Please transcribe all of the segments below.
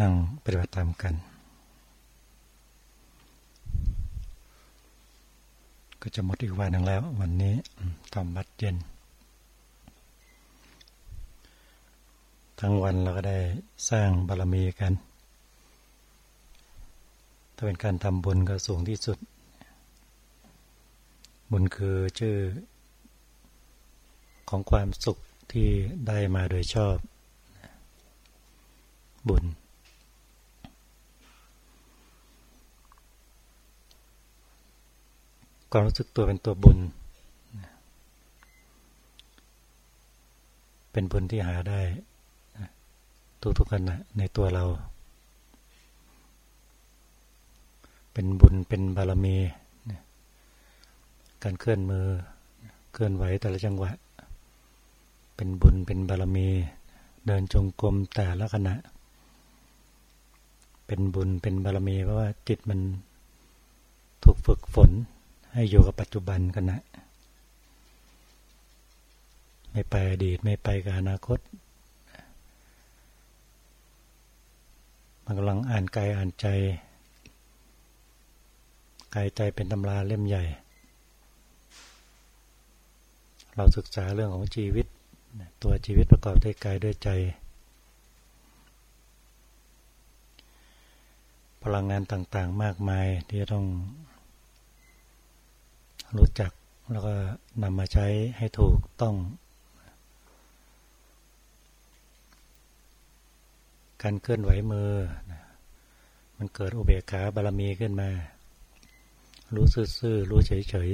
นั่งปฏิบัติธรรมกัน ก็จะหมดอีกวันหนึ่งแล้ว วันนี้ทำบัดเย็น ทั้งวันเราก็ได้สร้างบารมีกัน ถ้าเป็นการทำบุญก็สูงที่สุด บุญคือชื่อ ของความสุขที่ได้มาโดยชอบบุญ ความรู้สึกตัวเป็นตัวบุญ เป็นบุญที่หาได้ทุกๆกันนะในตัวเรา เป็นบุญเป็นบารมี การเคลื่อนมือ เคลื่อนไหวแต่ละจังหวะ เป็นบุญเป็นบารมี เดินจงกรมแต่ละขณะ เป็นบุญเป็นบารมีเพราะว่าจิตมันถูกฝึกฝน ให้อยู่กับปัจจุบันกันนะ ไม่ไปอดีตไม่ไปกับอนาคต มันกำลังอ่านกายอ่านใจ กายใจเป็นตำราเล่มใหญ่ เราศึกษาเรื่องของชีวิต ตัวชีวิตประกอบด้วยกายด้วยใจ พลังงานต่างๆ มากมายที่จะต้อง รู้จักแล้วก็นำมาใช้ให้ถูกต้อง การเคลื่อนไหวมือ มันเกิดอุเบกขาบารมีขึ้นมา รู้ซื่อๆรู้เฉย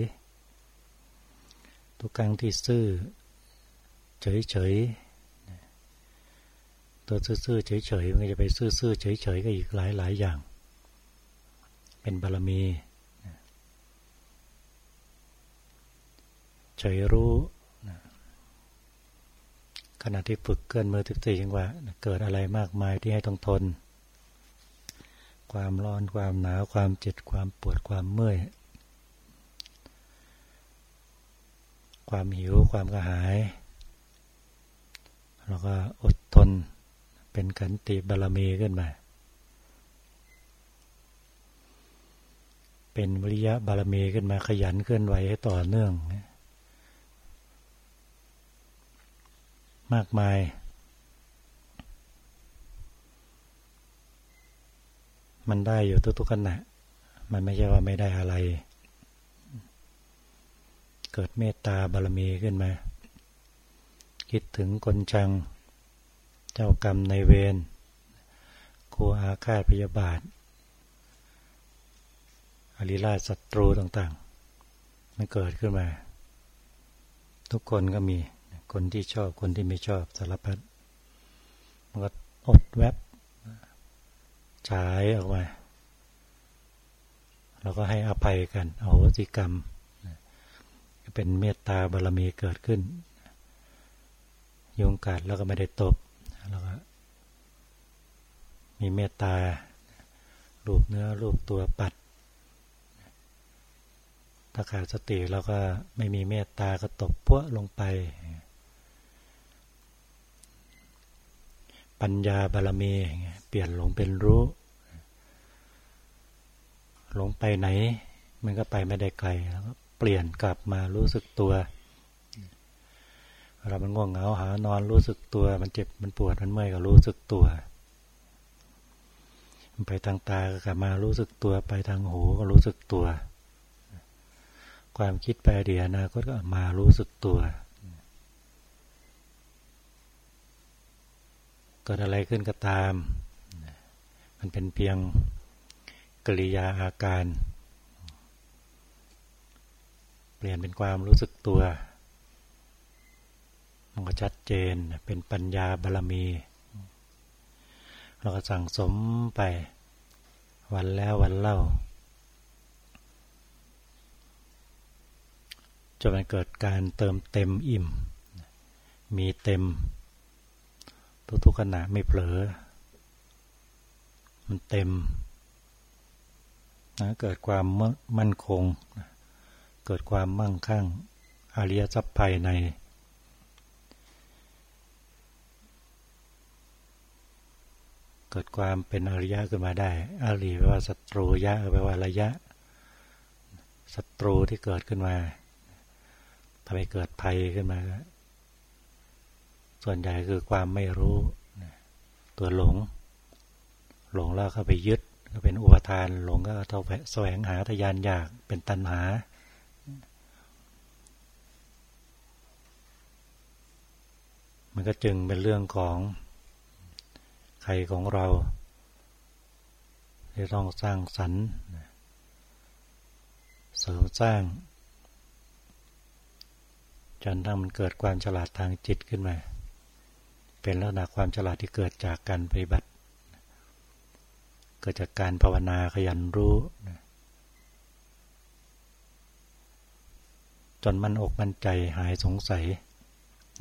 ๆทุกครั้งที่ซื่อ เฉยๆตัวซื่อๆเฉยๆมันจะไปซื่อๆเฉยๆก็อีกหลายๆอย่าง เป็นบารมี เฉยรู้ขณะที่ฝึกเกินมือติสี่จังหวะเกิดอะไรมากมายที่ให้ต้องทน ความร้อนความหนาวความเจ็บความปวดความเมื่อยความหิวความกระหายแล้วก็อดทนเป็นขันติบารมีขึ้นมา เป็นวิริยะบารมีขึ้นมาขยันเคลื่อนไหวให้ต่อเนื่อง มากมาย มันได้อยู่ทุกๆขณะ มันไม่ใช่ว่าไม่ได้อะไร เกิดเมตตาบารมีขึ้นมา คิดถึงคนชัง เจ้ากรรมในเวรครูอาฆาตพยาบาท อริราชศัตรูต่างๆ มันเกิดขึ้นมา ทุกคนก็มี คนที่ชอบคนที่ไม่ชอบสารพัดมันก็อดแวบฉายออกมาเราก็ให้อภัยกันเอาสิกรรม เป็นเมตตาบารมีเกิดขึ้นยุงกัดแล้วก็ไม่ได้ตบแล้วก็มีเมตตารูปเนื้อรูปตัวปัด ถ้าขาดสติเราก็ไม่มีเมตตาก็ตบพวลงไป ปัญญาบารมีเปลี่ยนหลงเป็นรู้ หลงไปไหน มันก็ไปไม่ได้ไกลแล้วก็เปลี่ยนกลับมารู้สึกตัวเรามันง่วงเหงาหานอนรู้สึกตัว มันเจ็บมันปวดมันเมื่อยก็รู้สึกตัว มันไปทางตาก็กลับมารู้สึกตัว ไปทางหูก็รู้สึกตัว ความคิดไปเดียนาก็มารู้สึกตัว เกิดอะไรขึ้นก็ตาม มันเป็นเพียงกริยาอาการ เปลี่ยนเป็นความรู้สึกตัว มันก็ชัดเจนเป็นปัญญาบารมี เราก็สั่งสมไปวันแล้ววันเล่าจนมันเกิดการเติมเต็มอิ่ม มีเต็ม ทุกๆขณะไม่เผลอ มันเต็มนะเกิดความมั่นคง เกิดความมั่งคั่งอริยทรัพย์ภายในกกิดความเป็นอริยะขึ้นมาได้อริแปลว่าศัตรูยะแปลว่าระยะศัตรูที่เกิดขึ้นมาทำให้เกิดภัยขึ้นมา ส่วนใหญ่คือความไม่รู้ตัวหลง หลงแล้วเข้าไปยึดก็เป็นอุปทาน หลงก็เท่าแสวงหาทยานอยากเป็นตัณหา มันก็จึงเป็นเรื่องของใครของเราที่ต้องสร้างสรรค์เสริมสร้างจนทั้งมันเกิดความฉลาดทางจิตขึ้นมา เป็นลักษณะความฉลาดที่เกิดจากการปฏิบัติ เกิดจากการภาวนาขยันรู้ จนมันอกมันใจหายสงสัย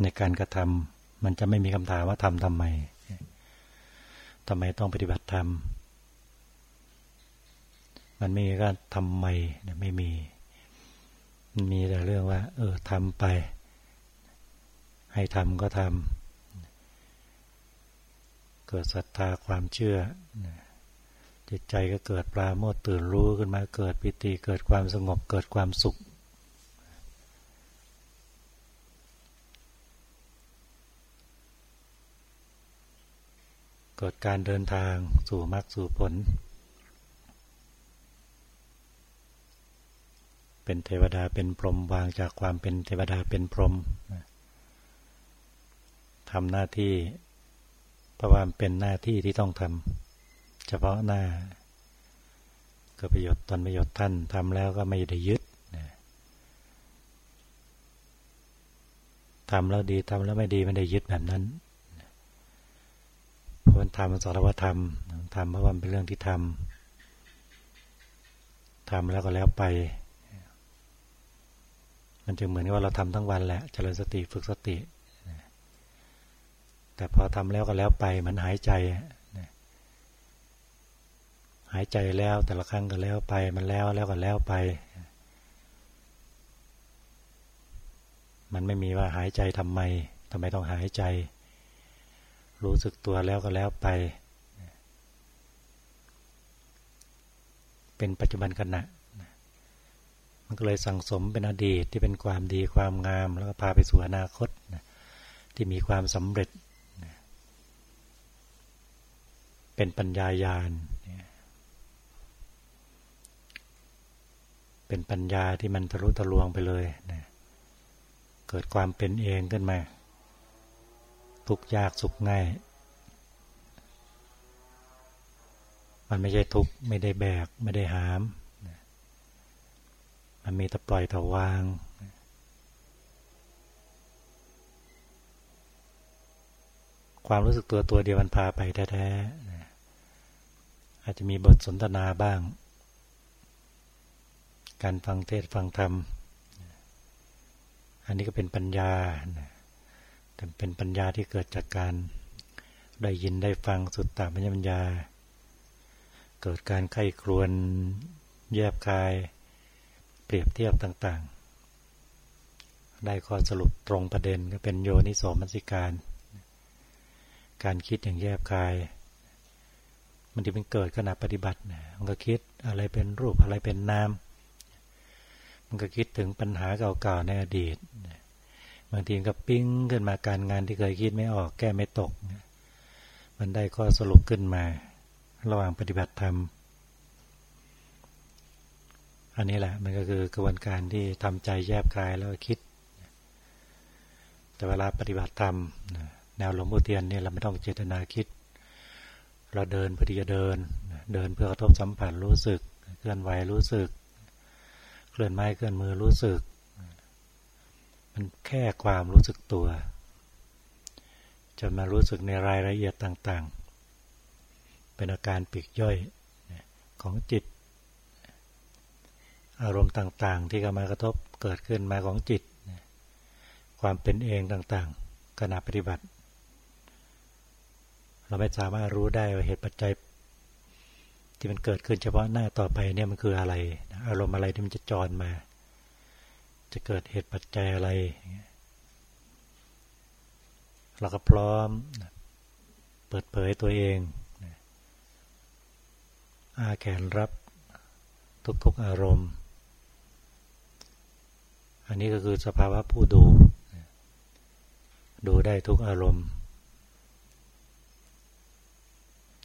ในการกระทำมันจะไม่มีคำถามว่าทำทำไมทำไมต้องปฏิบัติธรรม มันไม่มีก็ทำไมไม่มี มันมีแต่เรื่องว่า เออทำไป ให้ทำก็ทำ เกิดศรัทธาความเชื่อ จิตใจก็เกิดปราโมทตื่นรู้ขึ้นมาเกิดปิติเกิดความสงบเกิดความสุข เกิดการเดินทางสู่มรรคสู่ผล เป็นเทวดาเป็นพรหมวางจากความเป็นเทวดาเป็นพรหมทำหน้าที่ เพราะว่าเป็นหน้าที่ที่ต้องทำเฉพาะหน้า ก็ประโยชน์ตนประโยชน์ท่านทำแล้วก็ไม่ได้ยึดทำแล้วดีทำแล้วไม่ดีไม่ได้ยึดแบบนั้นเพราะมันทำมันสารวัตธรรมทำเพราะว่าเป็นเรื่องที่ทำทำแล้วก็แล้วไป มันจึงเหมือนกับว่าเราทำทั้งวันแหละเจริญสติฝึกสติ แต่พอทำแล้วก็แล้วไปเหมือนหายใจหายใจแล้วแต่ละครั้งก็แล้วไป มันแล้วแล้วก็แล้วไป มันไม่มีว่าหายใจทำไมทำไมต้องหายใจ รู้สึกตัวแล้วก็แล้วไป เป็นปัจจุบันขณะมันก็เลยสั่งสมเป็นอดีตที่เป็นความดีความงาม แล้วก็พาไปสู่อนาคตที่มีความสำเร็จนะ เป็นปัญญายาณเป็นปัญญาที่มันทะลุทะลวงไปเลยนะเกิดความเป็นเองขึ้นมา ทุกยากสุขง่าย มันไม่ใช่ทุกไม่ได้แบก ไม่ได้หาม มันมีแต่ปล่อยแต่วาง ความรู้สึกตัวตัวเดียวมันพาไปแท้ๆ อาจจะมีบทสนทนาบ้าง การฟังเทศฟังธรรม อันนี้ก็เป็นปัญญา แต่เป็นปัญญาที่เกิดจากการได้ยินได้ฟังสุดตาปัญญาปัญญา เกิดการไข้ครวนแยบคาย เปรียบเทียบต่าง ๆ ได้ข้อสรุปตรงประเด็นก็เป็นโยนิโสมนสิการ การคิดอย่างแยบคาย มันที่เป็นเกิดขณะปฏิบัติมันก็คิดอะไรเป็นรูปอะไรเป็นนาม มันก็คิดถึงปัญหาเก่าๆในอดีต บางทีก็ปิ้งขึ้นมาการงานที่เคยคิดไม่ออก แก้ไม่ตก มันได้ข้อสรุปขึ้นมา ระหว่างปฏิบัติธรรม อันนี้แหละ มันก็คือกระบวนการที่ทำใจแยบกายแล้วคิด แต่เวลาปฏิบัติธรรมแนวหลวงพ่อเทียนเนี่ยเราไม่ต้องเจตนาคิด เราเดินเพื่อที่จะเดิน เดินเพื่อกระทบสัมผัสรู้สึก เคลื่อนไหวรู้สึก เคลื่อนไม้เคลื่อนมือรู้สึก มันแค่ความรู้สึกตัว จะมารู้สึกในรายละเอียดต่างๆ เป็นอาการปีกย่อยของจิต อารมณ์ต่างๆ ที่เข้ามากระทบเกิดขึ้นมาของจิต ความเป็นเองต่างๆขณะปฏิบัติ เราไม่สามารถรู้ได้ว่าเหตุปัจจัย ที่มันเกิดขึ้นเฉพาะหน้าต่อไปเนี่ยมันคืออะไร อารมณ์อะไรที่มันจะจรมา จะเกิดเหตุปัจจัยอะไร เราก็พร้อม เปิดเผยตัวเองอาแขนรับทุกๆอารมณ์ อันนี้ก็คือสภาวะผู้ดู ดูได้ทุกอารมณ์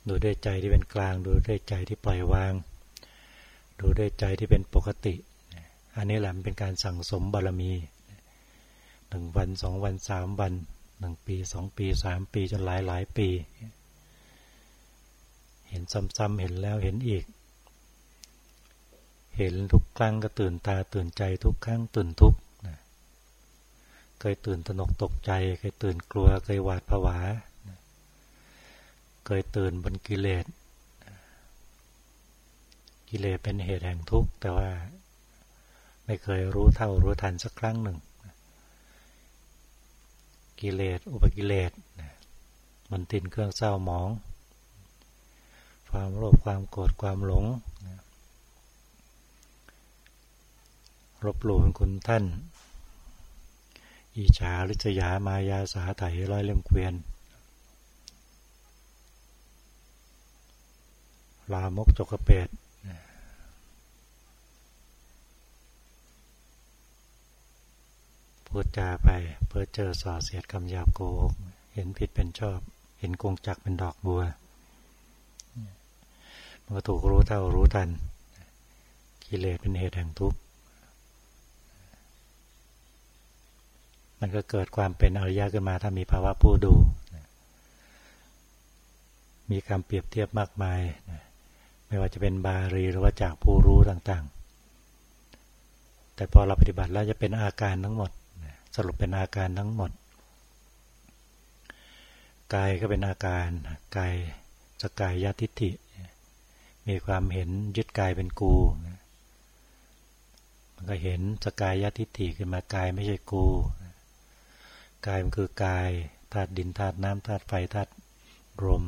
ดูด้วยใจที่เป็นกลาง ดูด้วยใจที่ปล่อยวาง ดูด้วยใจที่เป็นปกติ อันนี้แหละมันเป็นการสั่งสมบารมีหนึ่งวันสองวันสามวันหนึ่งปีสองปีสามปีจนหลายหลายปี เห็นซ้ำๆเห็นแล้วเห็นอีก เห็นทุกครั้งก็ตื่นตาตื่นใจทุกครั้งตื่นทุกเคยตื่นตนกตกใจ เคยตื่นกลัวเคยหวาดผวา เคยตื่นบนกิเลส กิเลสเป็นเหตุแห่งทุกข์ แต่ว่าไม่เคยรู้เท่ารู้ทันสักครั้งหนึ่ง กิเลสอุปกิเลสมันตินเครื่องเศร้าหมอง ความโลภความโกรธความหลงรบหลู่คุณท่าน อิจฉาลิษยามายาสาไถร้อยเล่มเกวียน ลามกจกเปดพูดจาไป เพื่อเจอสอเสียดคำหยาบโกหกเห็นผิดเป็นชอบ เห็นกงจักเป็นดอกบัว มันก็ถูกรู้เท่ารู้ทัน กิเลสเป็นเหตุแห่งทุกข์ มันก็เกิดความเป็นอริยะขึ้นมาถ้ามีภาวะผู้ดูมีคำเปรียบเทียบมากมาย ไม่ว่าจะเป็นบาลีหรือว่าจากผู้รู้ต่างๆ แต่พอเราปฏิบัติแล้วจะเป็นอาการทั้งหมด สรุปเป็นอาการทั้งหมด กายก็เป็นอาการ กายสกายยทิฏฐิ มีความเห็นยึดกายเป็นกู มันก็เห็นสกายยทิฏฐิขึ้นมากายไม่ใช่กู กายมันคือกายธาตุดินธาตุน้ำธาตุไฟธาตุลม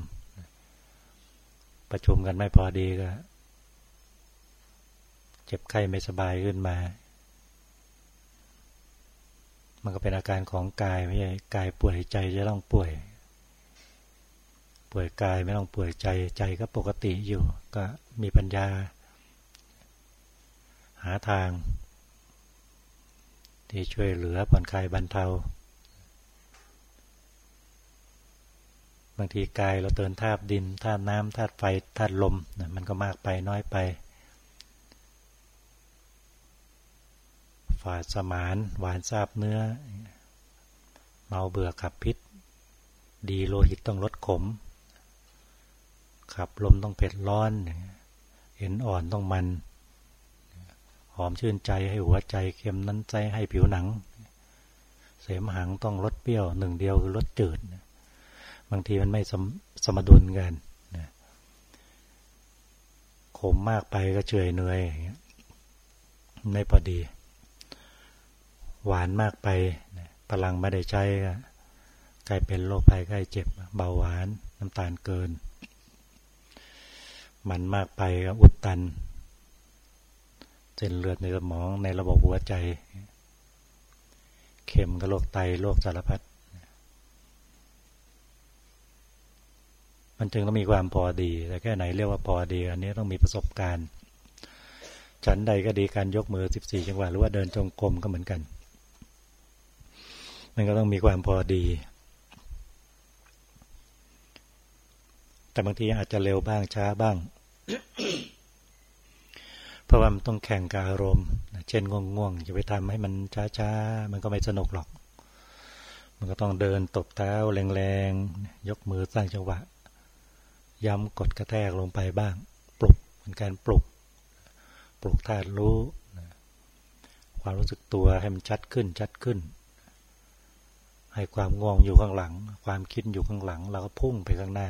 ประชุมกันไม่พอดีก็ เจ็บไข้ไม่สบายขึ้นมา มันก็เป็นอาการของกายไม่ใช่กายป่วยใจจะต้องป่วย ป่วยกายไม่ต้องป่วยใจใจก็ปกติอยู่ ก็มีปัญญา หาทาง ที่ช่วยเหลือผ่อนคลายบรรเทา บางทีกายเราเตือนธาตุดินธาตุน้ำธาตุไฟธาตุลมมันก็มากไปน้อยไป ฝาดสมาน หวานซาบเนื้อ เมาเบื่อขับพิษ ดีโลหิตต้องลดขม ขับลมต้องเผ็ดร้อน เห็นอ่อนต้องมัน หอมชื่นใจให้หัวใจเค็มนั้นใจให้ผิวหนัง เสมหังต้องลดเปรี้ยวหนึ่งเดียวคือลดจืด บางทีมันไม่สมสมดุลกันขมมากไปก็เฉยเหนื่อยไม่พอดี หวานมากไปพลังไม่ได้ใช้ก็กลายเป็นโรคภัยไข้เจ็บ เบาหวานน้ำตาลเกิน มันมากไปก็อุดตันเส้นเลือดในสมองในระบบหัวใจ เข็มกับโรคไตโรคสารพัด มันจึงต้องมีความพอดี แต่แค่ไหนเรียกว่าพอดี อันนี้ต้องมีประสบการณ์ ฉันใดก็ดีการยกมือ 14 จังหวะหรือว่าเดินจงกรมก็เหมือนกัน มันก็ต้องมีความพอดี แต่บางทีอาจจะเร็วบ้างช้าบ้าง เพราะว่ามันต้องแข่งกับอารมณ์ เช่นง่วงๆจะไปทำให้มันช้าๆ มันก็ไม่สนุกหรอก มันก็ต้องเดินตบเท้าแรงๆ ยกมือสร้างจังหวะ ย้ำกดกระแทกลงไปบ้าง ปลุกเป็นการปลุก ปลุกธาตุรู้ความรู้สึกตัวให้มันชัดขึ้นชัดขึ้น ให้ความง่วงอยู่ข้างหลัง ความคิดอยู่ข้างหลังเราก็พุ่งไปข้างหน้า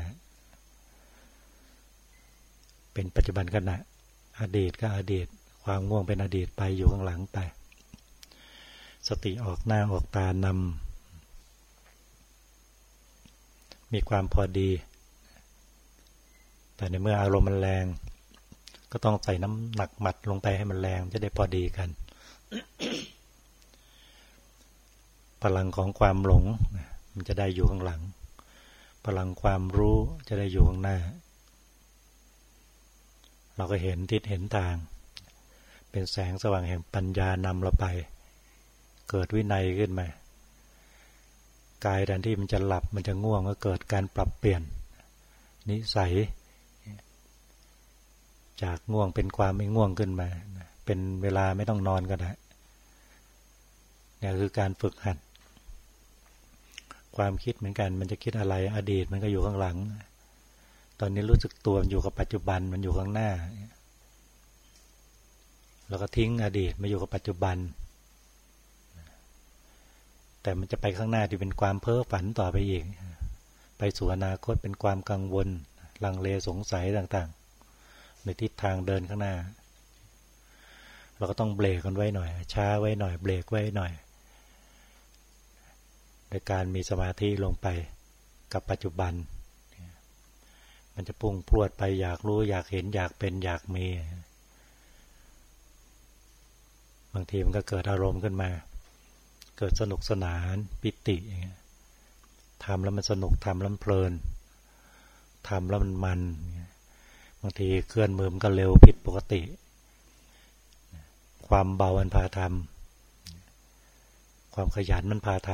เป็นปัจจุบันขณะอดีตก็อดีต ความง่วงเป็นอดีตไปอยู่ข้างหลังไป สติออกหน้าออกตานำมีความพอดี แต่ในเมื่ออารมณ์มันแรง ก็ต้องใส่น้ำหนักหมัดลงไปให้มันแรงจะได้พอดีกัน พลังของความหลง มันจะได้อยู่ข้างหลัง พลังความรู้จะได้อยู่ข้างหน้า เราก็เห็นทิศเห็นทาง เป็นแสงสว่างแห่งปัญญานำเราไป เกิดวินัยขึ้นมากายแทนที่มันจะหลับมันจะง่วงก็เกิดการปรับเปลี่ยน นิสัย จากง่วงเป็นความไม่ง่วงขึ้นมา เป็นเวลาไม่ต้องนอนก็ได้นี่คือการฝึกหัด ความคิดเหมือนกัน มันจะคิดอะไร อดีตมันก็อยู่ข้างหลัง ตอนนี้รู้สึกตัวมันอยู่กับปัจจุบันมันอยู่ข้างหน้า แล้วก็ทิ้งอดีตมาอยู่กับปัจจุบัน แต่มันจะไปข้างหน้าที่เป็นความเพ้อฝันต่อไปอีก ไปสู่อนาคตเป็นความกังวล ลังเลสงสัยต่างๆ ในทิศทางเดินข้างหน้า เราก็ต้องเบรกกันไว้หน่อย ช้าไว้หน่อย เบรกไว้หน่อยในการมีสมาธิลงไปกับปัจจุบัน มันจะพุ่งพรวดไปอยากรู้อยากเห็นอยากเป็นอยากมี บางทีมันก็เกิดอารมณ์ขึ้นมา เกิดสนุกสนานปิติอย่างเงี้ยทำแล้วมันสนุกทำแล้วมันเพลินทำแล้วมันมัน บางทีเคลื่อนมือมันก็เร็วผิดปกติ ความเบามันพาทำความขยันมันพาท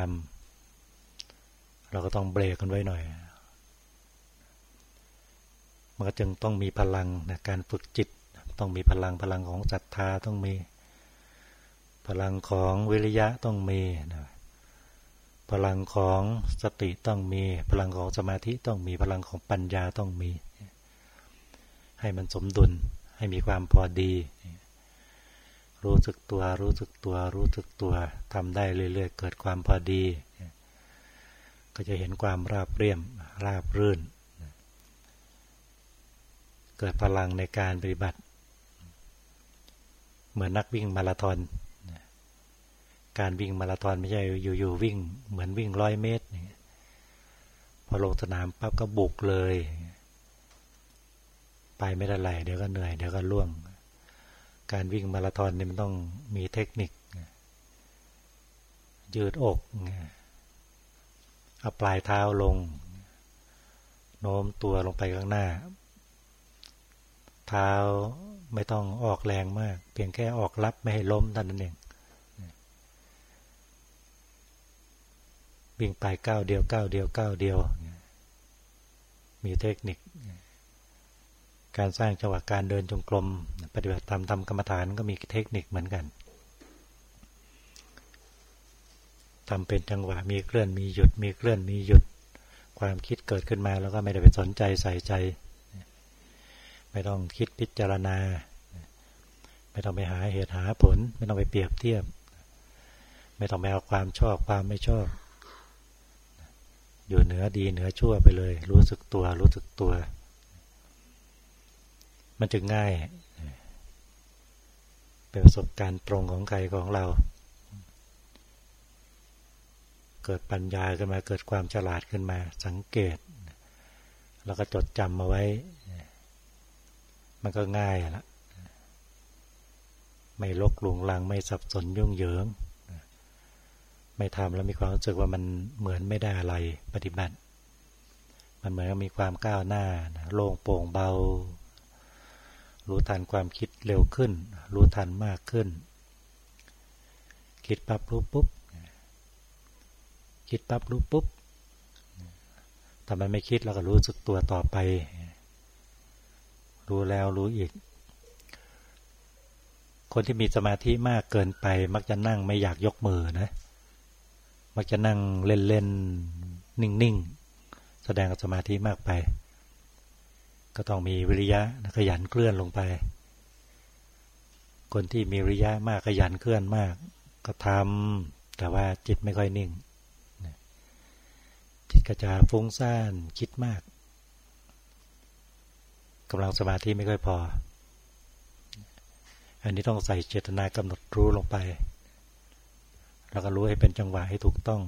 ำเราก็ต้องเบรกกันไว้หน่อย มันก็จึงต้องมีพลังนะการฝึกจิต ต้องมีพลังพลังของศรัทธาต้องมี พลังของวิริยะต้องมีนะพลังของสติต้องมี พลังของสมาธิต้องมีพลังของปัญญาต้องมี ให้มันสมดุล ให้มีความพอดี รู้สึกตัว รู้สึกตัว รู้สึกตัวทำได้เรื่อยๆ เกิดความพอดี ก็จะเห็นความราบเรียมราบรื่น เกิดพลังในการปฏิบัติ เหมือนนักวิ่งมาราธอน การวิ่งมาราธอนไม่ใช่อยู่ๆวิ่ง เหมือนวิ่งร้อยเมตร พอลงสนามปั๊บก็บุกเลย ไปไม่ได้ไหลเดี๋ยวก็เหนื่อยเดี๋ยวก็ล่วง การวิ่งมาราธอนนี่มันต้องมีเทคนิค ยืดอกเอาปลายเท้าลง โน้มตัวลงไปข้างหน้า เท้าไม่ต้องออกแรงมาก เพียงแค่ออกรับไม่ให้ล้มเท่านั้นเองวิ่งไปก้าวเดียวก้าวเดียวก้าวเดียว มีเทคนิค การสร้างจังหวะการเดินจงกรมปฏิบัติธรรมทำกรรมฐานก็มีเทคนิคเหมือนกันทำเป็นจังหวะมีเคลื่อนมีหยุดมีเคลื่อนมีหยุดความคิดเกิดขึ้นมาแล้วก็ไม่ได้ไปสนใจใส่ใจ ไม่ต้องคิดพิจารณา ไม่ต้องไปหาเหตุหาผล ไม่ต้องไปเปรียบเทียบ ไม่ต้องไปเอาความชอบความไม่ชอบ อยู่เหนือดีเหนือชั่วไปเลย รู้สึกตัวรู้สึกตัว มันจึงง่าย เป็นประสบการณ์ตรงของใครของเรา เกิดปัญญาขึ้นมาเกิดความฉลาดขึ้นมา สังเกต แล้วก็จดจำมาไว้ มันก็ง่ายละไม่ลกหลงลังไม่สับสนยุ่งเหยิง ไม่ทำแล้วมีความรู้สึกว่ามันเหมือนไม่ได้อะไรปฏิบัติ มันเหมือนมีความก้าวหน้าโล่งโปร่งเบา รู้ทันความคิดเร็วขึ้น รู้ทันมากขึ้น คิดปั๊บรู้ปุ๊บ คิดปั๊บรู้ปุ๊บถ้ามันไม่คิดเราก็รู้สึกตัวต่อไป รู้แล้วรู้อีก คนที่มีสมาธิมากเกินไป มักจะนั่งไม่อยากยกมือนะ มักจะนั่งเล่นๆ นิ่งๆ แสดงสมาธิมากไป ก็ต้องมีวิริยะขยันเคลื่อนลงไป คนที่มีวิริยะมากขยันเคลื่อนมาก ก็ทำแต่ว่าจิตไม่ค่อยนิ่งจิตกระจาฟุ้งซ่านคิดมากกำลังสมาธิไม่ค่อยพอ อันนี้ต้องใส่เจตนากำหนดรู้ลงไปเราก็รู้ให้เป็นจังหวะให้ถูกต้อง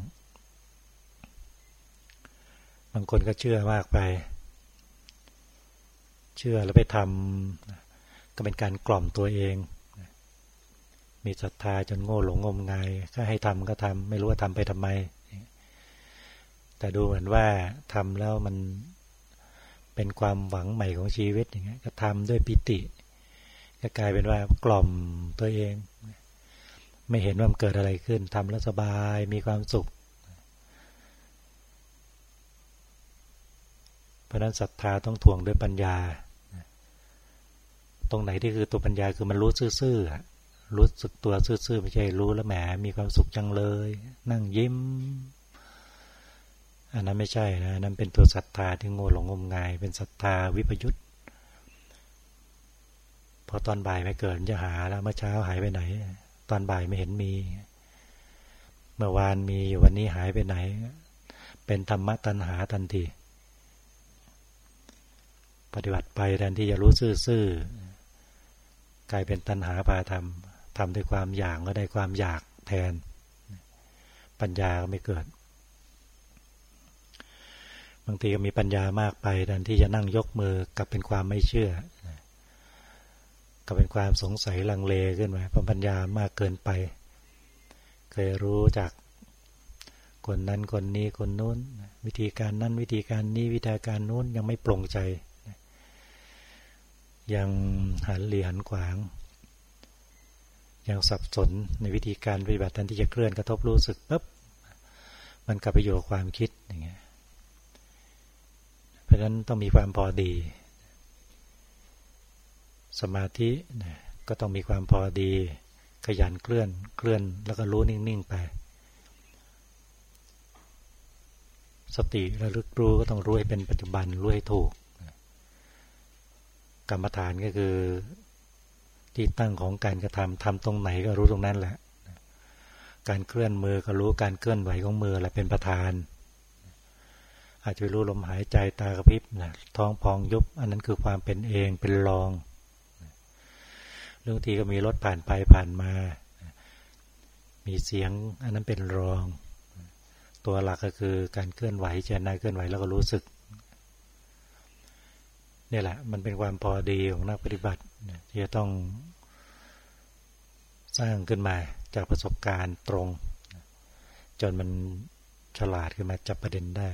บางคนก็เชื่อมากไป เชื่อแล้วไปทำก็เป็นการกล่อมตัวเอง มีศรัทธาจนโง่หลงงมงายก็ให้ทำก็ทำไม่รู้ว่าทำไปทำไม แต่ดูเหมือนว่าทำแล้วมันเป็นความหวังใหม่ของชีวิตอย่างเงี้ยก็ทำด้วยปิติ ก็กลายเป็นว่ากล่อมตัวเอง ไม่เห็นว่ามันเกิดอะไรขึ้นทำแล้วสบายมีความสุข เพราะนั้นศรัทธาต้องถ่วงด้วยปัญญา ตรงไหนที่คือตัวปัญญาคือมันรู้ซื่อๆรู้สึกตัวซื่อๆไม่ใช่รู้แล้วแหมมีความสุขจังเลย นั่งยิ้ม อันนั้นไม่ใช่นะนั่นเป็นตัวศรัทธาที่โง่หลงงมงาย เป็นศรัทธาวิปยุตพอตอนบ่ายไม่เกิดจะหาแล้วเมื่อเช้าหายไปไหน ตอนบ่ายไม่เห็นมี เมื่อวานมีอยู่วันนี้หายไปไหน เป็นธรรมะตัณหาทันที ปฏิบัติไปแทนที่จะรู้ซื่อๆกลายเป็นตัณหาปาธรรมทำด้วยความอยากก็ได้ความอยากแทน ปัญญาก็ไม่เกิด บางทีก็มีปัญญามากไปแทนที่จะนั่งยกมือกับเป็นความไม่เชื่อก็เป็นความสงสัยลังเลขึ้นมาเพอปัญญามากเกินไป เคยรู้จากคนนั้นคนนี้คนนู้น วิธีการนั้นวิธีการนี้วิธีการนู้นยังไม่ปลงใจ ยังหันเหลีหันขวาง ยังสับสนในวิธีการปฏิบัติแทนที่จะเคลื่อนกระทบรู้สึกปุ๊บมันกลับไปอยู่กับความคิดอย่างเงี้ยเพราะฉะนั้นต้องมีความพอดี สมาธิก็ต้องมีความพอดี ขยันเคลื่อนเคลื่อนแล้วก็รู้นิ่งๆไป สติระลึกรู้ก็ต้องรู้ให้เป็นปัจจุบันรู้ให้ถูก กรรมฐานก็คือที่ตั้งของการกระทำทำตรงไหนก็รู้ตรงนั้นแหละ การเคลื่อนมือก็รู้การเคลื่อนไหวของมือแหละเป็นประธาน อาจจะรู้ลมหายใจตากระพริบนะท้องพองยุบ อันนั้นคือความเป็นเองเป็นรองเรื่องทีก็มีรถผ่านไปผ่านมา มีเสียงอันนั้นเป็นรอง ตัวหลักก็คือการเคลื่อนไหวเจนายเคลื่อนไหวแล้วก็รู้สึก นี่แหละ มันเป็นความพอดีของนักปฏิบัติที่จะต้องสร้างขึ้นมาจากประสบการณ์ตรง จนมันฉลาดขึ้นมาจับประเด็นได้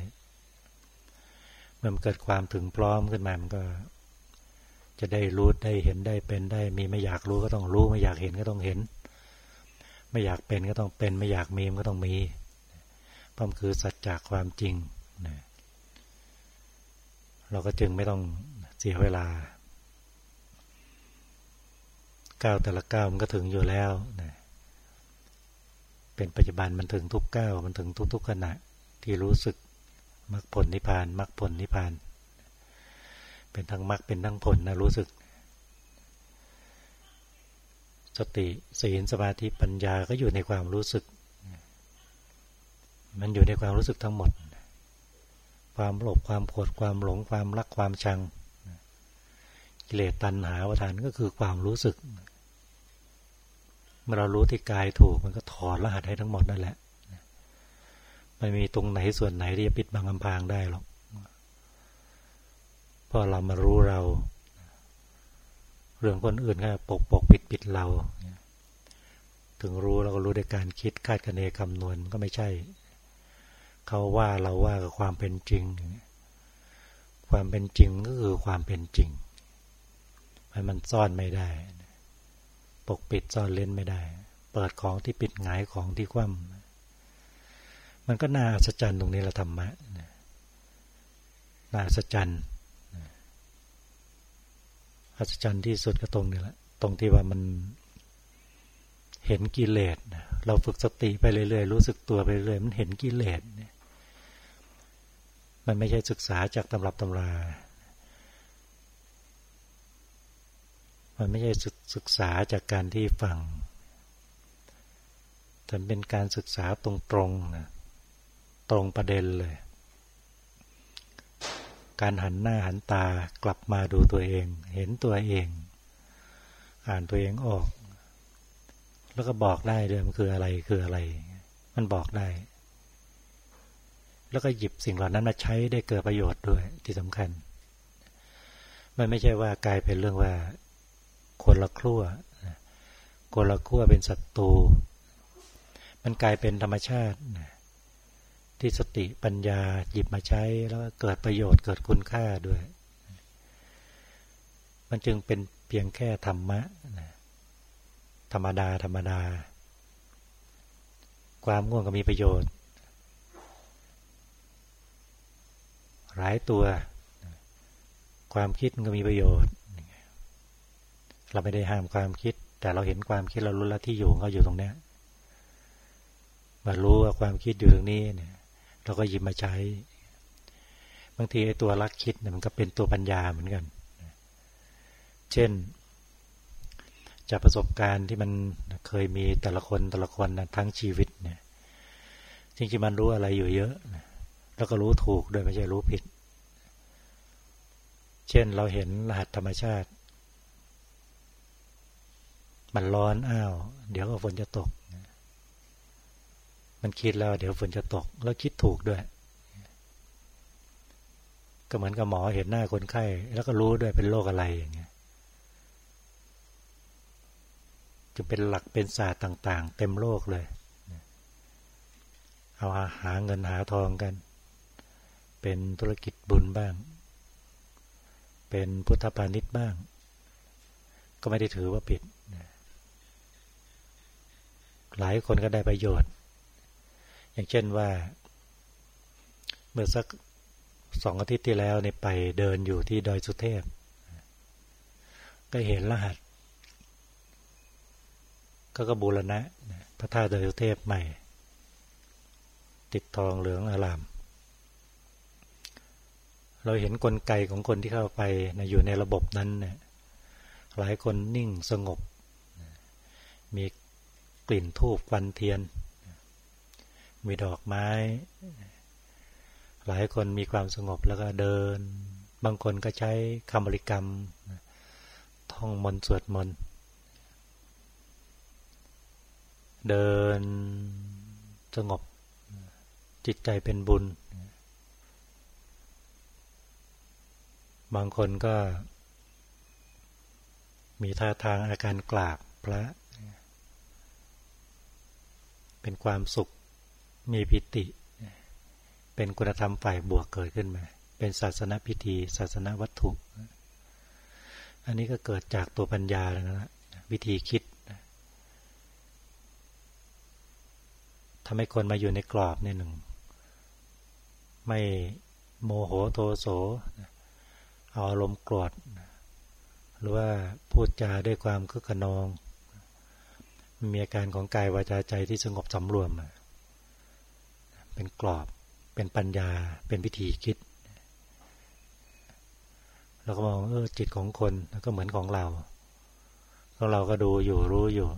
เมื่อมันเกิดความถึงพร้อมขึ้นมามันก็ จะได้รู้ได้เห็นได้เป็นได้ มีไม่อยากรู้ก็ต้องรู้ ไม่อยากเห็นก็ต้องเห็น ไม่อยากเป็นก็ต้องเป็น ไม่อยากมีก็ต้องมีพราะมันคือสัจจะความจริงนะเราก็จึงไม่ต้อง สียเวลาก้าวแต่ละก้าวมันก็ถึงอยู่แล้วนะเป็นปัจจุบันมันถึงทุกก้าวมันถึงทุกๆขณะที่รู้สึกมรรคผลนิพพานมรรคผลนิพพาน เป็นทั้งมรรคเป็นทั้งผลนะรู้สึก สติศีลสมาธิปัญญาก็อยู่ในความรู้สึก มันอยู่ในความรู้สึกทั้งหมด ความโลภความโกรธความหลงความรักความชัง กิเลสตัณหาวทานก็คือความรู้สึก เมื่อเรารู้ที่กายถูกมันก็ถอดรหัสให้ทั้งหมดนั่นแหละไม่มีตรงไหนส่วนไหนที่จะปิดบังอำพรางได้หรอกพอเรามารู้เรา เรื่องคนอื่นก็ปกปกปิดปิดเรา ถึงรู้เราก็รู้ด้วยการคิดคาดคะเนคำนวณก็ไม่ใช่ เขาว่าเราว่ากับความเป็นจริง ความเป็นจริงก็คือความเป็นจริง มันซ่อนไม่ได้ ปกปิดซ่อนเล่นไม่ได้ เปิดของที่ปิดหงายของที่คว่ำมันก็น่าอัศจรรย์ตรงนี้ละธรรมะน่าอัศจรรย์อัศจรรย์ที่สุดก็ตรงนี้แหละ ตรงที่ว่ามันเห็นกิเลสเราฝึกสติไปเรื่อยๆรู้สึกตัวไปเรื่อยมันเห็นกิเลสมันไม่ใช่ศึกษาจากตำรับตำรา มันไม่ใช่ศึกษาจากการที่ฟังแต่เป็นการศึกษาตรงๆนะตรงประเด็นเลย การหันหน้าหันตากลับมาดูตัวเอง เห็นตัวเอง อ่านตัวเองออก แล้วก็บอกได้เลยมันคืออะไรคืออะไร มันบอกได้ แล้วก็หยิบสิ่งเหล่านั้นมาใช้ได้เกิดประโยชน์ด้วยที่สำคัญ มันไม่ใช่ว่ากลายเป็นเรื่องว่า คนละครั่วคนละขั้วเป็นศัตรู มันกลายเป็นธรรมชาติที่สติปัญญาหยิบมาใช้แล้วเกิดประโยชน์เกิดคุณค่าด้วย มันจึงเป็นเพียงแค่ธรรมะธรรมดาธรรมดา ความง่วงก็มีประโยชน์ หลายตัว ความคิดก็มีประโยชน์ เราไม่ได้ห้ามความคิด แต่เราเห็นความคิดเรารู้แล้วที่อยู่เขาอยู่ตรงเนี้ยมารู้ว่าความคิดอยู่ตรงนี้เนี่ย เราก็หยิบมาใช้ บางทีไอ้ตัวรักคิดเนี่ยมันก็เป็นตัวปัญญาเหมือนกัน เช่น จากประสบการณ์ที่มันเคยมีแต่ละคนแต่ละคนนะทั้งชีวิตเนี่ยจริงๆมันรู้อะไรอยู่เยอะ แล้วก็รู้ถูกโดยไม่ใช่รู้ผิด เช่นเราเห็นรหัสธรรมชาติ มันร้อนอ้าว เดี๋ยวก็ฝนจะตก มันคิดแล้ว เดี๋ยวฝนจะตก แล้วคิดถูกด้วย ก็เหมือนกับหมอเห็นหน้าคนไข้ แล้วก็รู้ด้วยเป็นโรคอะไรอย่างเงี้ยจะเป็นหลักเป็นศาสตร์ต่าง ๆ เต็มโลกเลย เอาหาเงินหาทองกัน เป็นธุรกิจบุญบ้าง เป็นพุทธพาณิชย์บ้าง ก็ไม่ได้ถือว่าผิด หลายคนก็ได้ประโยชน์ อย่างเช่นว่า เมื่อสักสองอาทิตย์ที่แล้วเนี่ยไปเดินอยู่ที่ดอยสุเทพ ก็เห็นรหัส ก็กบูรณะ พระธาตุดอยสุเทพใหม่ ติดทองเหลืองอาราม เราเห็นนกลไกของคนที่เข้าไปนะอยู่ในระบบนั้นเนี่ยหลายคนนิ่งสงบ มี กลิ่นทูบควันเทียน มีดอกไม้ หลายคนมีความสงบแล้วก็เดิน บางคนก็ใช้คำบริกรรม ท่องมนต์สวดมนต์เดินสงบจิตใจเป็นบุญ บางคนก็มีท่าทางอาการกราบพระ เป็นความสุขมีปิติ เป็นคุณธรรมฝ่ายบวกเกิดขึ้นมา เป็นศาสนพิธี ศาสนวัตถุ อันนี้ก็เกิดจากตัวปัญญาแล้วนะวิธีคิดทำให้คนมาอยู่ในกรอบนี่หนึ่ง ไม่โมโหโทโสเอาอารมณ์โกรธหรือว่าพูดจาด้วยความคึกขนอง มีอาการของกายวาจาใจที่สงบสำรวม เป็นกรอบ เป็นปัญญา เป็นวิธีคิด เราก็มองเออจิตของคนก็เหมือนของเราของเราก็ดูอยู่รู้อยู่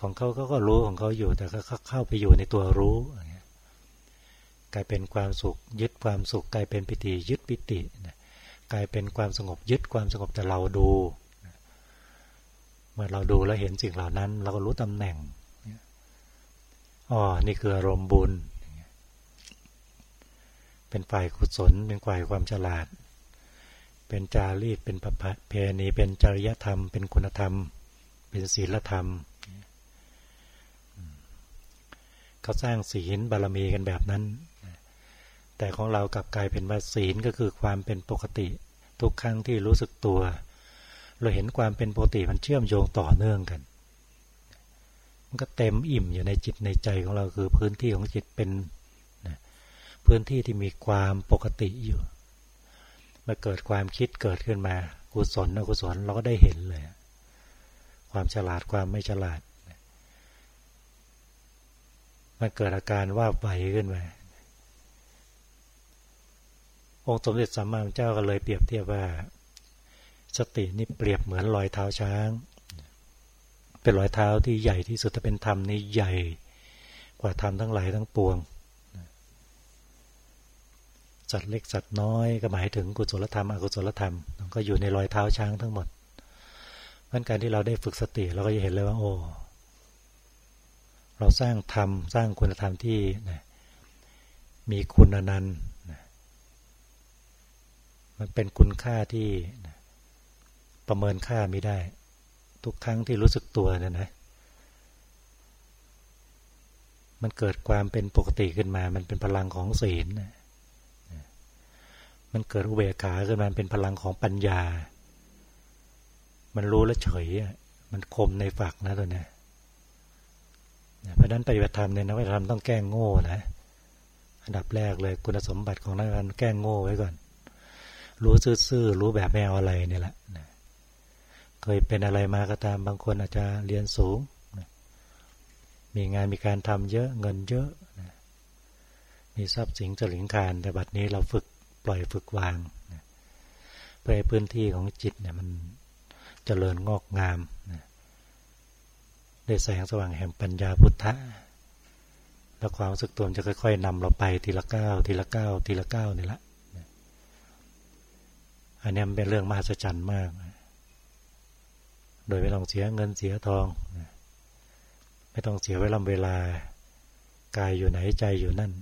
ของเขาเขาก็รู้ของเขาอยู่ แต่เขาเข้าไปอยู่ในตัวรู้กลายเป็นความสุข ยึดความสุข กลายเป็นปิติยึดปิติกลายเป็นความสงบยึดความสงบแต่เราดู เมื่อเราดูแล้วเห็นสิ่งเหล่านั้น เราก็รู้ตำแหน่งอ๋อนี่คืออารมณ์บุญ เป็นฝ่ายกุศล เป็นฝ่ายความฉลาด เป็นจารีต เป็นพระเพณี เป็นจริยธรรม เป็นคุณธรรม เป็นศีลธรรม เขาสร้างศีลบารมีกันแบบนั้น แต่ของเรากลับกลายเป็นว่าศีลก็คือความเป็นปกติ ทุกครั้งที่รู้สึกตัว เราเห็นความเป็นปกติมันเชื่อมโยงต่อเนื่องกัน มันก็เต็มอิ่มอยู่ในจิตในใจของเราคือพื้นที่ของจิตเป็นพื้นที่ที่มีความปกติอยู่เมื่อเกิดความคิดเกิดขึ้นมากุศลอกุศลเราก็ได้เห็นเลย ความฉลาดความไม่ฉลาด มันเกิดอาการว่าไหวขึ้นมาองค์สมเด็จสัมมาสัมพุทธเจ้าก็เลยเปรียบเทียบว่า สตินี่เปรียบเหมือนรอยเท้าช้าง เป็นรอยเท้าที่ใหญ่ที่สุดถ้าเป็นธรรมนี่ใหญ่ กว่าธรรมทั้งหลายทั้งปวงสัตว์เล็กสัตว์น้อยก็หมายถึงกุศลธรรมอกุศลธรรมก็อยู่ในรอยเท้าช้างทั้งหมดเพราะการที่เราได้ฝึกสติเราก็จะเห็นเลยว่าโอ้เราสร้างธรรมสร้างคุณธรรมที่นะมีคุณอนันต์นะมันเป็นคุณค่าที่นะ ประเมินค่าไม่ได้ ทุกครั้งที่รู้สึกตัวเนี่ยนะ มันเกิดความเป็นปกติขึ้นมา มันเป็นพลังของศีลนะมันเกิดอุเบกขาขึ้นมาเป็นพลังของปัญญา มันรู้แล้วเฉยมันคมในฝักนะตัวเนี้ยเพราะนั้นปฏิบัติธรรมเนี่ยนักปฏิบัติธรรมต้องแก้งโง่นะอันดับแรกเลยคุณสมบัติของนักการแก้งโง่ไว้ก่อน รู้ซื่อๆรู้แบบไม่เอาอะไรเนี่แหละ เคยเป็นอะไรมาก็ตามบางคนอาจจะเรียนสูง มีงานมีการทำเยอะเงินเยอะมีทรัพย์สินจลิงการแต่บัดนี้เราฝึกปล่อยฝึกวางเพื่อให้พื้นที่ของจิตเนี่ยมันจเจริญงอกงามได้แสงสว่างแห่งปัญญาพุทธะแล้วความรู้สึกตัวจะค่อยๆนำเราไปทีละก้าวทีละก้าวทีละก้าวนี่ละอันนี้มันเป็นเรื่องมหัศจรรย์มาก โดยไม่ต้องเสียเงินเสียทอง ไม่ต้องเสียเวลาเวลากายอยู่ไหนใจอยู่นั่น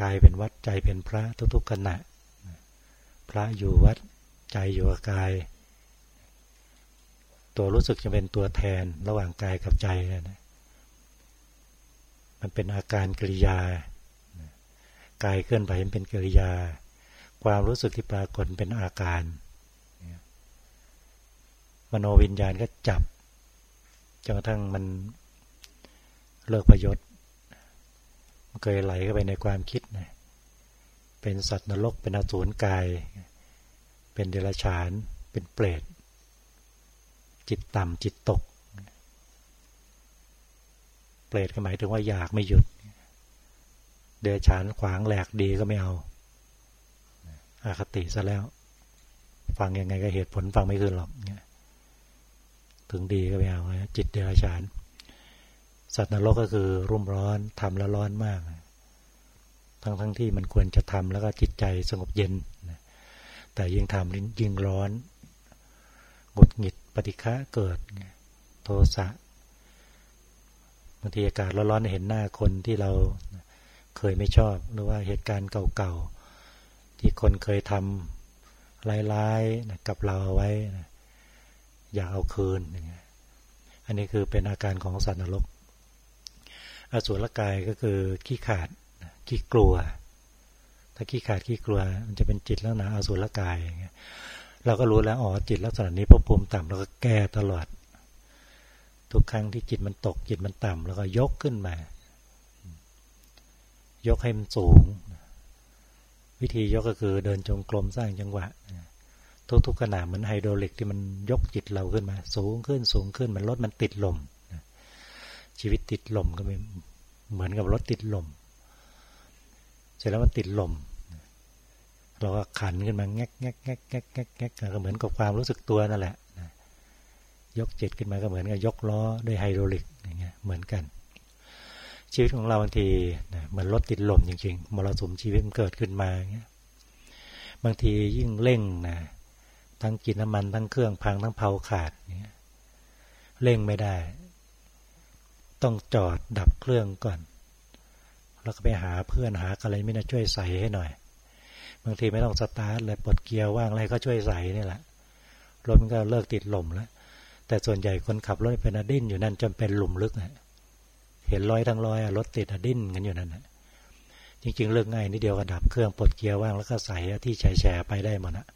กายเป็นวัดใจเป็นพระทุกๆขณะ พระอยู่วัดใจอยู่กับกาย ตัวรู้สึกจะเป็นตัวแทนระหว่างกายกับใจนะมันเป็นอาการกิริยากายเคลื่อนไหวเป็นกิริยา ความรู้สึกที่ปรากฏเป็นอาการ มโนวิญญาณก็จับจนกระทั่งมันเลิกประโยชน์มันเคยไหลเข้าไปในความคิดนะเป็นสัตว์นรกเป็นอสูรกาย เป็นเดรัจฉาน เป็นเปรตจิตต่ำจิตตก เปรตก็หมายถึงว่าอยากไม่หยุด เดรัจฉานขวางแหลกดีก็ไม่เอาอาคติซะแล้ว ฟังยังไงก็เหตุผลฟังไม่ขึ้นหรอก ถึงดีก็ไม่เอาจิตเดรัจฉาน สัตว์นรกก็คือรุ่มร้อนทำแล้วร้อนมาก ทั้งทั้งที่มันควรจะทำแล้วก็จิตใจสงบเย็น แต่ยิ่งทำยิ่งร้อนหงุดหงิดปฏิฆะเกิดโทสะบางทีอากาศร้อนๆเห็นหน้าคนที่เราเคยไม่ชอบ หรือว่าเหตุการณ์เก่าๆที่คนเคยทำร้ายๆกับเราเอาไว้ อย่าเอาคืนอย่างเงี้ยอันนี้คือเป็นอาการของสัตว์นรก อสุรกายก็คือขี้ขาดขี้กลัว ถ้าขี้ขาดขี้กลัว มันจะเป็นจิตแล้วนะอสุรกายอย่างเงี้ยเราก็รู้แล้วอ๋อจิตลักษณะนี้พอภูมิต่ำเราก็แก้ตลอด ทุกครั้งที่จิตมันตกจิตมันต่ำแล้วก็ยกขึ้นมา ยกให้มันสูง วิธียกก็คือเดินจงกรมสร้างจังหวะ ทุกๆขณะเหมือนไฮโดรลิกที่มันยกจิตเราขึ้นมา สูงขึ้นสูงขึ้นมันลดมันติดลมชีวิตติดลมก็เหมือนกับรถติดลม เสร็จแล้วมันติดลม เราก็ขันขึ้นมาแงกแงกแงกแงกแงกแงกก็เหมือนกับความรู้สึกตัวนั่นแหละยกจิตขึ้นมาก็เหมือนกับยกล้อด้วยไฮดรอลิกอย่างเงี้ยเหมือนกัน ชีวิตของเราบางทีเหมือนรถติดลมจริงๆมรสุมชีวิตมันเกิดขึ้นมาอย่างเงี้ยบางทียิ่งเร่งนะ ทั้งกินน้ำมันทั้งเครื่องพังทั้งเผาขาดเงี้ยเร่งไม่ได้ ต้องจอดดับเครื่องก่อน แล้วก็ไปหาเพื่อนหาอะไรไม่น่าช่วยใส่ให้หน่อย บางทีไม่ต้องสตาร์ทเลยปลดเกียร์ว่างอะไรก็ช่วยใส่นี่แหละรถมันก็เลิกติดหล่มแล้วแต่ส่วนใหญ่คนขับรถเป็นอดิ้นอยู่นั่นจนเป็นหลุมลึกนะเห็นร้อยทั้งร้อยรถติดอดิ้นกันอยู่นั่นนะจริงๆเลิกง่ายนิดเดียวก็ดับเครื่องปลดเกียร์ว่างแล้วก็ใส่ที่แฉะไปได้หมดนะ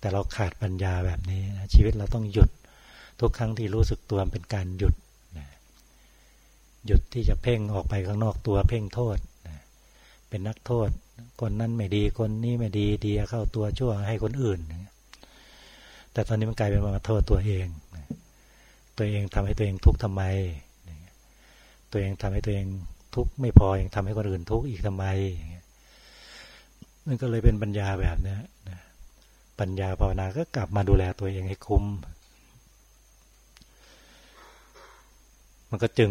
แต่เราขาดปัญญาแบบนี้นะชีวิตเราต้องหยุดทุกครั้งที่รู้สึกตัวเป็นการหยุดหยุดที่จะเพ่งออกไปข้างนอกตัวเพ่งโทษเป็นนักโทษ คนนั้นไม่ดีคนนี้ไม่ดีดีเข้าตัวชั่วให้คนอื่นแต่ตอนนี้มันกลายเป็นมาโทษตัวเองตัวเองทำให้ตัวเองทุกข์ทำไมตัวเองทำให้ตัวเองทุกข์ไม่พอยังทำให้คนอื่นทุกข์อีกทำไมมันก็เลยเป็นปัญญาแบบนี้ ปัญญาภาวนาก็กลับมาดูแลตัวเองให้คุ้ม มันก็จึง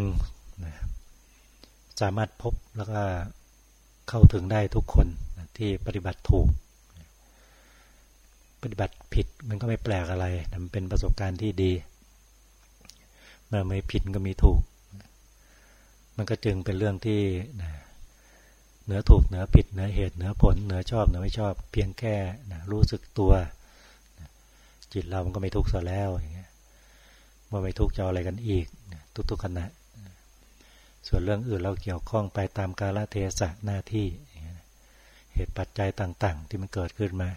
สามารถพบแล้วก็เข้าถึงได้ทุกคนที่ปฏิบัติถูก ปฏิบัติผิดมันก็ไม่แปลกอะไรมันเป็นประสบการณ์ที่ดี เมื่อไม่ผิดก็มีถูก มันก็จึงเป็นเรื่องที่ เหนือถูกเหนือผิดเหนือเหตุเหนือผลเหนือชอบเหนือไม่ชอบ เพียงแค่รู้สึกตัวจิตเรามันก็ไม่ทุกข์ซะแล้วอย่างเงี้ยเมื่อไม่ทุกข์จะอะไรกันอีกทุกๆขณะส่วนเรื่องอื่นเราเกี่ยวข้องไปตามกาลเทศะหน้าที่เหตุปัจจัยต่างๆ ที่มันเกิดขึ้นมา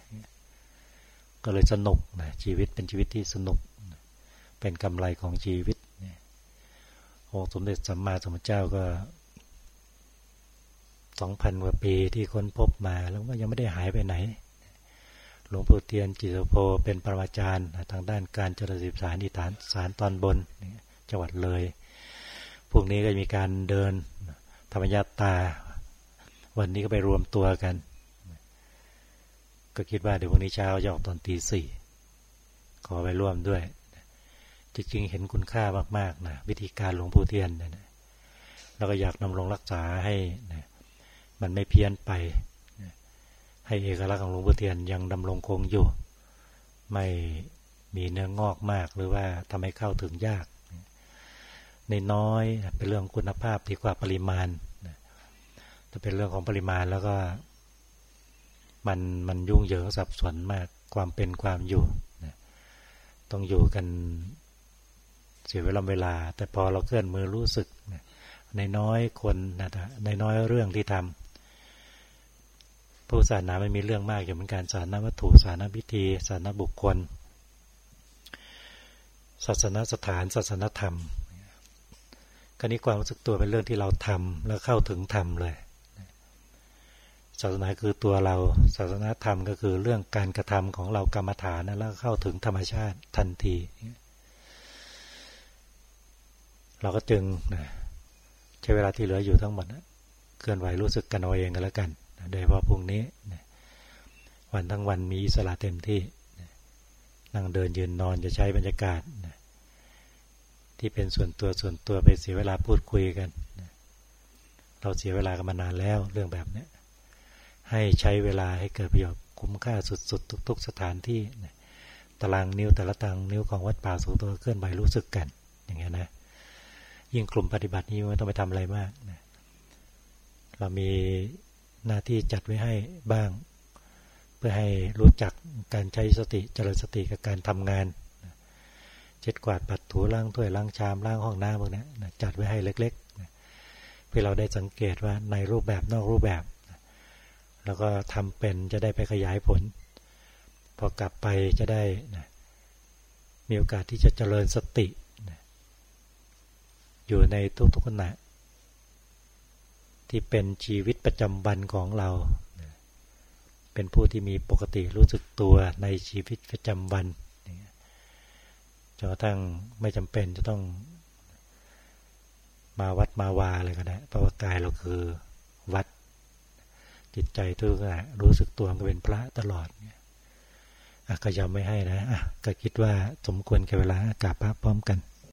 ก็เลยสนุกนะชีวิตเป็นชีวิตที่สนุก เป็นกำไรของชีวิตโอ้สมเด็จสัมมาสัมพุทธเจ้าก็ สองพันกว่าปีที่ค้นพบมาแล้วก็ยังไม่ได้หายไปไหน หลวงปู่เทียนจิตโพเป็นปรมาจารย์ ทางด้านการจริญศึกษานิฐานสารตอนบนจังหวัดเลย พวกนี้ก็มีการเดินธรรมยาตา วันนี้ก็ไปรวมตัวกัน ก็คิดว่าเดี๋ยววันนี้เช้าจะออกตอนตีสี่ขอไปร่วมด้วยจริงๆเห็นคุณค่ามากๆนะวิธีการหลวงปู่เทียนนะแล้วก็อยากนำลงรักษาให้นะ มันไม่เพี้ยนไป ให้เอกลักษณ์ของหลวงปู่เทียนยังดำรงคงอยู่ ไม่มีเนื้องอกมากหรือว่าทำให้เข้าถึงยากในน้อยเป็นเรื่องคุณภาพดีกว่าปริมาณถ้าเป็นเรื่องของปริมาณแล้วก็มันมันยุ่งเหยิงสับสนมากความเป็นความอยู่ต้องอยู่กันเสียเวลาเวลา แต่พอเราเคลื่อนมือรู้สึกในน้อยคนนะในน้อยเรื่องที่ทำผู้ศาสนาไม่มีเรื่องมากอย่เหมือนการศาสนาวัตถุศาสนาพิธีศาสนาบุคคล ศาสนาสถานศาสนาธรรมกรณีความรู้สึกตัวเป็นเรื่องที่เราทำแล้วเข้าถึงธรรมเลยศาสนาคือตัวเราศาสนาธรรมก็คือเรื่องการกระทำของเรากรรมฐานแล้วเข้าถึงธรรมชาติทันที เราก็จึงใช้เวลาที่เหลืออยู่ทั้งหมดเคลื่อนไหวรู้สึกกันเอาเองกันแล้วกัน โดยเฉพาะพรุ่งนี้วันทั้งวันมีอิสระเต็มที่นั่งเดินยืนนอนจะใช้บรรยากาศที่เป็นส่วนตัวส่วนตัวไปเสียเวลาพูดคุยกัน เราเสียเวลากันมานานแล้วเรื่องแบบนี้ให้ใช้เวลาให้เกิดประโยชน์คุ้มค่าสุด ๆ ทุก ๆ สถานที่ตารางนิ้วแต่ละตารางนิ้วของวัดป่าสูงตัวเคลื่อนไหวรู้สึกกัน อย่างเงี้ยนะยิ่งกลุ่มปฏิบัตินี้ไม่ต้องไปทำอะไรมากนะเรามี หน้าที่จัดไว้ให้บ้าง เพื่อให้รู้จักการใช้สติเจริญสติกับการทำงานเช็ดกวาดปัดถูล้างถ้วยล้างชามล้างห้องน้ำพวกนี้จัดไว้ให้เล็กๆเพื่อเราได้สังเกตว่าในรูปแบบนอกรูปแบบ แล้วก็ทำเป็นจะได้ไปขยายผล พอกลับไปจะได้มีโอกาสที่จะเจริญสติอยู่ในทุกๆขณะ ที่เป็นชีวิตประจำวันของเรา เป็นผู้ที่มีปกติรู้สึกตัวในชีวิตประจำวันจนกระทั่งไม่จำเป็นจะต้องมาวัดมาวาอะไรก็ได้เพราะว่ากายเราคือวัดจิตใจทุกขณะรู้สึกตัวก็เป็นพระตลอดอะก็ยอมไม่ให้นะอะก็คิดว่าสมควรแก่เวลากราบพระพร้อมกัน